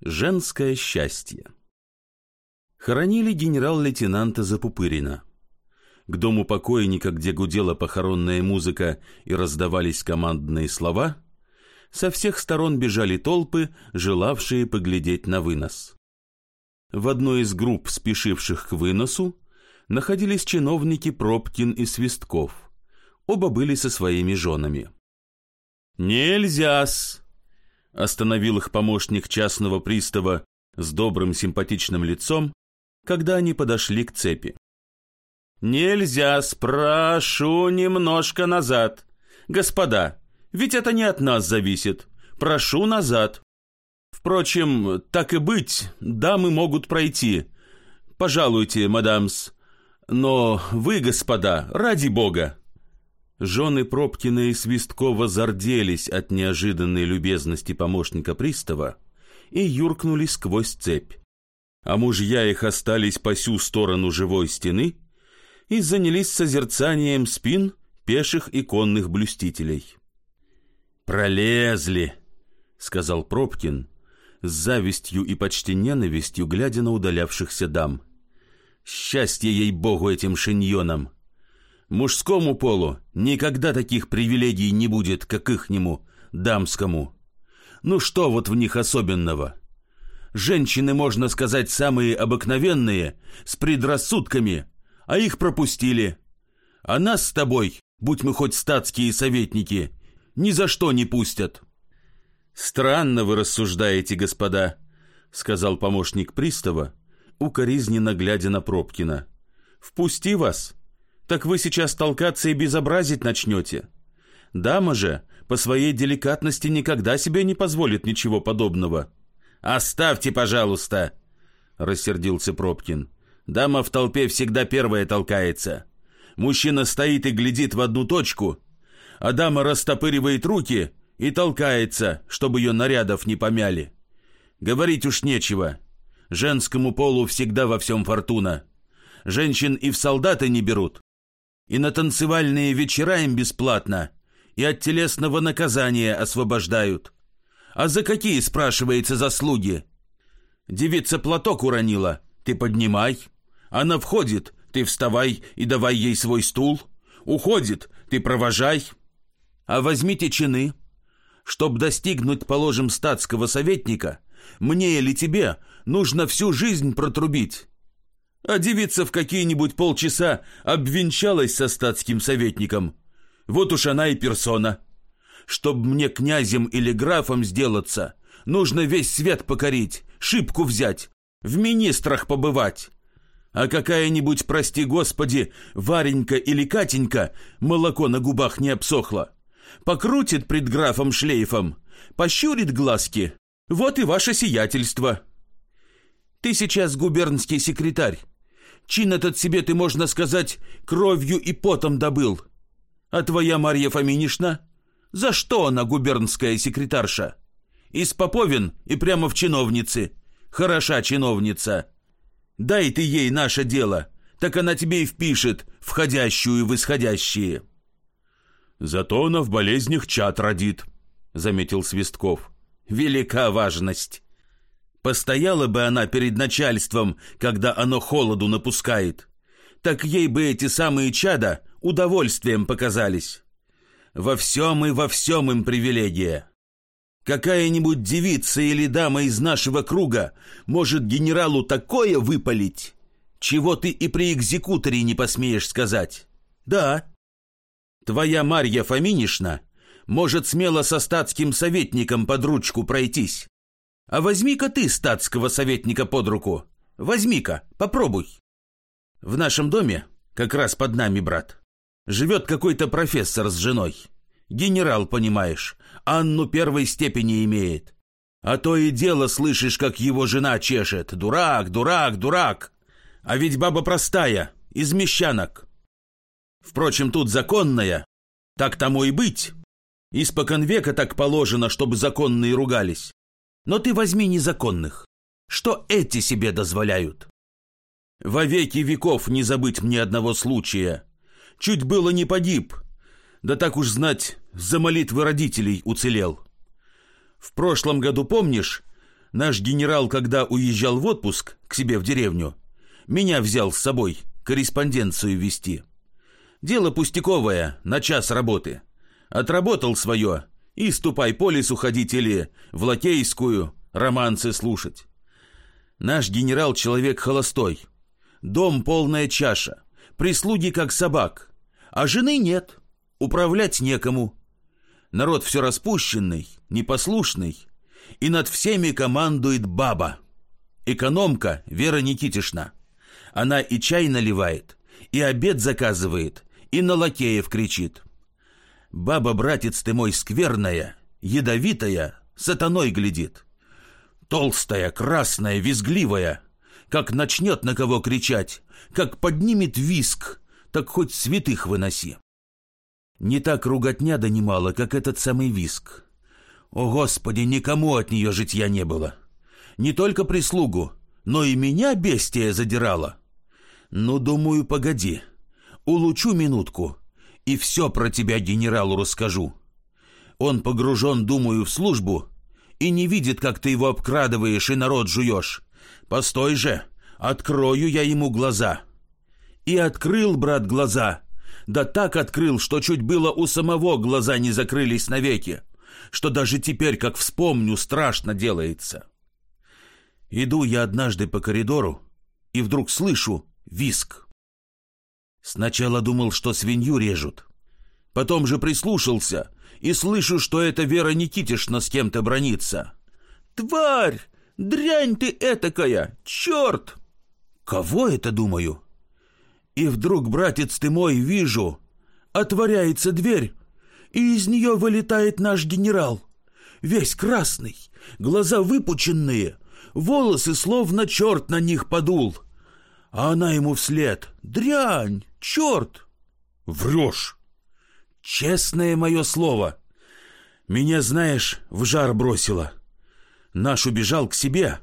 Женское счастье. Хоронили генерал-лейтенанта Запупырина. К дому покойника, где гудела похоронная музыка и раздавались командные слова, со всех сторон бежали толпы, желавшие поглядеть на вынос. В одной из групп, спешивших к выносу, находились чиновники Пробкин и Свистков. Оба были со своими женами. «Нельзя-с!» Остановил их помощник частного пристава с добрым симпатичным лицом, когда они подошли к цепи. «Нельзя, спрошу немножко назад. Господа, ведь это не от нас зависит. Прошу назад. Впрочем, так и быть, дамы могут пройти. Пожалуйте, мадамс. Но вы, господа, ради бога, Жены Пробкина и Свисткова зарделись от неожиданной любезности помощника пристава и юркнули сквозь цепь. А мужья их остались по сю сторону живой стены и занялись созерцанием спин пеших и конных блюстителей. «Пролезли!» — сказал Пробкин, с завистью и почти ненавистью, глядя на удалявшихся дам. «Счастье ей-богу этим шиньонам!» Мужскому полу никогда таких привилегий не будет, как ихнему, дамскому. Ну что вот в них особенного? Женщины, можно сказать, самые обыкновенные, с предрассудками, а их пропустили. А нас с тобой, будь мы хоть статские советники, ни за что не пустят. Странно вы рассуждаете, господа, сказал помощник пристава, укоризненно глядя на Пробкина. Впусти вас, так вы сейчас толкаться и безобразить начнете. Дама же по своей деликатности никогда себе не позволит ничего подобного. «Оставьте, пожалуйста!» — рассердился Пробкин. «Дама в толпе всегда первая толкается. Мужчина стоит и глядит в одну точку, а дама растопыривает руки и толкается, чтобы ее нарядов не помяли. Говорить уж нечего. Женскому полу всегда во всем фортуна. Женщин и в солдаты не берут, и на танцевальные вечера им бесплатно, и от телесного наказания освобождают. А за какие, спрашивается, заслуги? Девица платок уронила, ты поднимай. Она входит, ты вставай и давай ей свой стул. Уходит, ты провожай. А возьмите чины. Чтоб достигнуть, положим, статского советника, мне или тебе нужно всю жизнь протрубить а девица в какие-нибудь полчаса обвенчалась со статским советником. Вот уж она и персона. Чтоб мне князем или графом сделаться, нужно весь свет покорить, шибку взять, в министрах побывать. А какая-нибудь, прости господи, Варенька или Катенька молоко на губах не обсохло. Покрутит пред графом шлейфом, пощурит глазки. Вот и ваше сиятельство. Ты сейчас губернский секретарь. Чин этот себе ты, можно сказать, кровью и потом добыл. А твоя Марья Фоминишна? За что она губернская секретарша? Из Поповин и прямо в чиновницы. Хороша чиновница. Дай ты ей наше дело, так она тебе и впишет входящую и восходящие. Зато она в болезнях чат родит, заметил Свистков. Велика важность. Постояла бы она перед начальством, когда оно холоду напускает. Так ей бы эти самые чада удовольствием показались. Во всем и во всем им привилегия. Какая-нибудь девица или дама из нашего круга может генералу такое выпалить, чего ты и при экзекуторе не посмеешь сказать. Да, твоя Марья Фоминишна может смело со статским советником под ручку пройтись. А возьми-ка ты статского советника под руку. Возьми-ка, попробуй. В нашем доме, как раз под нами, брат, живет какой-то профессор с женой. Генерал, понимаешь, Анну первой степени имеет. А то и дело слышишь, как его жена чешет. Дурак, дурак, дурак. А ведь баба простая, из мещанок. Впрочем, тут законная. Так тому и быть. Испокон века так положено, чтобы законные ругались. Но ты возьми незаконных. Что эти себе дозволяют? Во веки веков не забыть мне одного случая. Чуть было не погиб. Да так уж знать, за молитвы родителей уцелел. В прошлом году, помнишь, Наш генерал, когда уезжал в отпуск к себе в деревню, меня взял с собой корреспонденцию вести. Дело пустяковое, на час работы. Отработал свое, и ступай по лесу ходить или в лакейскую, романсы слушать. Наш генерал человек холостой. Дом полная чаша, прислуги как собак, а жены нет, управлять некому. Народ все распущенный, непослушный, и над всеми командует баба. Экономка Вера Никитишна. Она и чай наливает, и обед заказывает, и на лакеев кричит. Баба, братец ты мой, скверная, ядовитая, сатаной глядит. Толстая, красная, визгливая, как начнет на кого кричать, как поднимет виск, так хоть святых выноси. Не так руготня донимала, как этот самый виск. О, Господи, никому от нее житья не было. Не только прислугу, но и меня бестия задирала. Ну, думаю, погоди, улучу минутку, и все про тебя генералу расскажу. Он погружен, думаю, в службу и не видит, как ты его обкрадываешь и народ жуешь. Постой же, открою я ему глаза. И открыл, брат, глаза. Да так открыл, что чуть было у самого глаза не закрылись навеки что даже теперь, как вспомню, страшно делается. Иду я однажды по коридору и вдруг слышу виск. Сначала думал, что свинью режут. Потом же прислушался и слышу, что это Вера Никитишна с кем-то бронится. «Тварь! Дрянь ты этакая! Черт!» «Кого это, думаю?» И вдруг, братец ты мой, вижу, отворяется дверь, и из нее вылетает наш генерал. Весь красный, глаза выпученные, волосы словно черт на них подул. А она ему вслед «Дрянь! Черт!» «Врешь!» «Честное мое слово!» «Меня, знаешь, в жар бросило. Наш убежал к себе,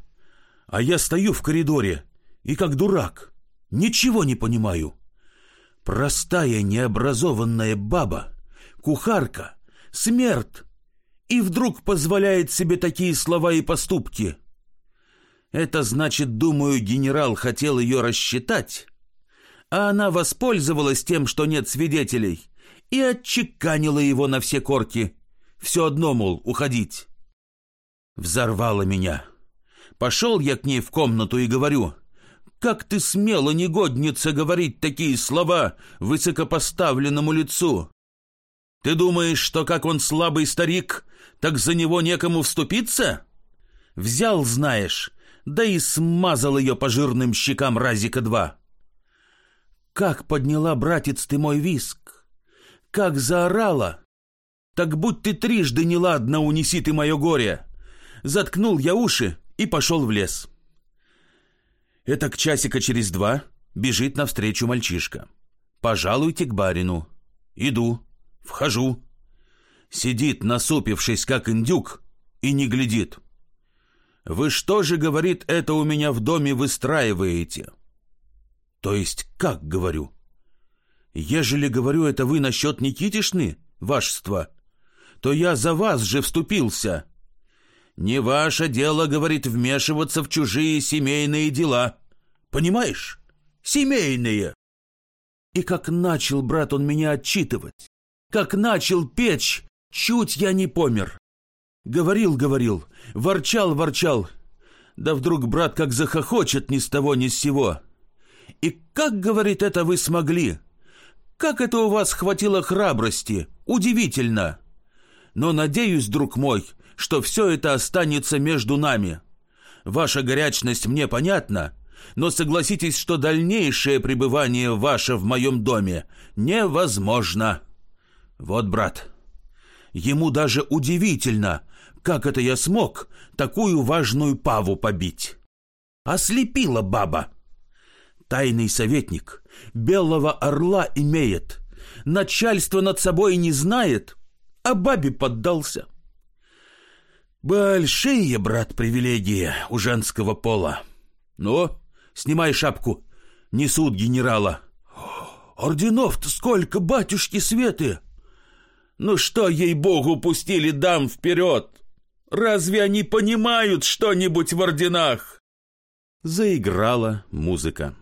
а я стою в коридоре и как дурак, ничего не понимаю. Простая необразованная баба — кухарка, смерть, и вдруг позволяет себе такие слова и поступки. Это значит, думаю, генерал хотел ее рассчитать, а она воспользовалась тем, что нет свидетелей, и отчеканила его на все корки. Все одно, мол, уходить. Взорвала меня. Пошел я к ней в комнату и говорю, «Как ты смела, негодница, говорить такие слова высокопоставленному лицу? Ты думаешь, что как он слабый старик, так за него некому вступиться? Взял, знаешь, да и смазал ее по жирным щекам разика два. Как подняла, братец, ты мой виск! Как заорала! Так будь ты трижды неладно, унеси ты мое горе! Заткнул я уши и пошел в лес. Это к часика через два бежит навстречу мальчишка. «Пожалуйте к барину». «Иду». Вхожу. Сидит, насупившись, как индюк, и не глядит. «Вы что же, — говорит, — это у меня в доме выстраиваете?» «То есть как, — говорю?» «Ежели, — говорю, — это вы насчет Никитишны, вашество, то я за вас же вступился». «Не ваше дело, — говорит, — вмешиваться в чужие семейные дела. Понимаешь? Семейные!» И как начал, брат, он меня отчитывать как начал печь, чуть я не помер. Говорил, говорил, ворчал, ворчал. Да вдруг брат как захохочет ни с того ни с сего. И как, говорит, это вы смогли? Как это у вас хватило храбрости? Удивительно. Но надеюсь, друг мой, что все это останется между нами. Ваша горячность мне понятна, но согласитесь, что дальнейшее пребывание ваше в моем доме невозможно». Вот, брат, ему даже удивительно, как это я смог такую важную паву побить. Ослепила баба. Тайный советник белого орла имеет, начальство над собой не знает, а бабе поддался. Большие, брат, привилегии у женского пола. Ну, снимай шапку, несут генерала. Орденов-то сколько, батюшки Светы! Ну что, ей-богу, пустили дам вперед? Разве они понимают что-нибудь в орденах?» Заиграла музыка.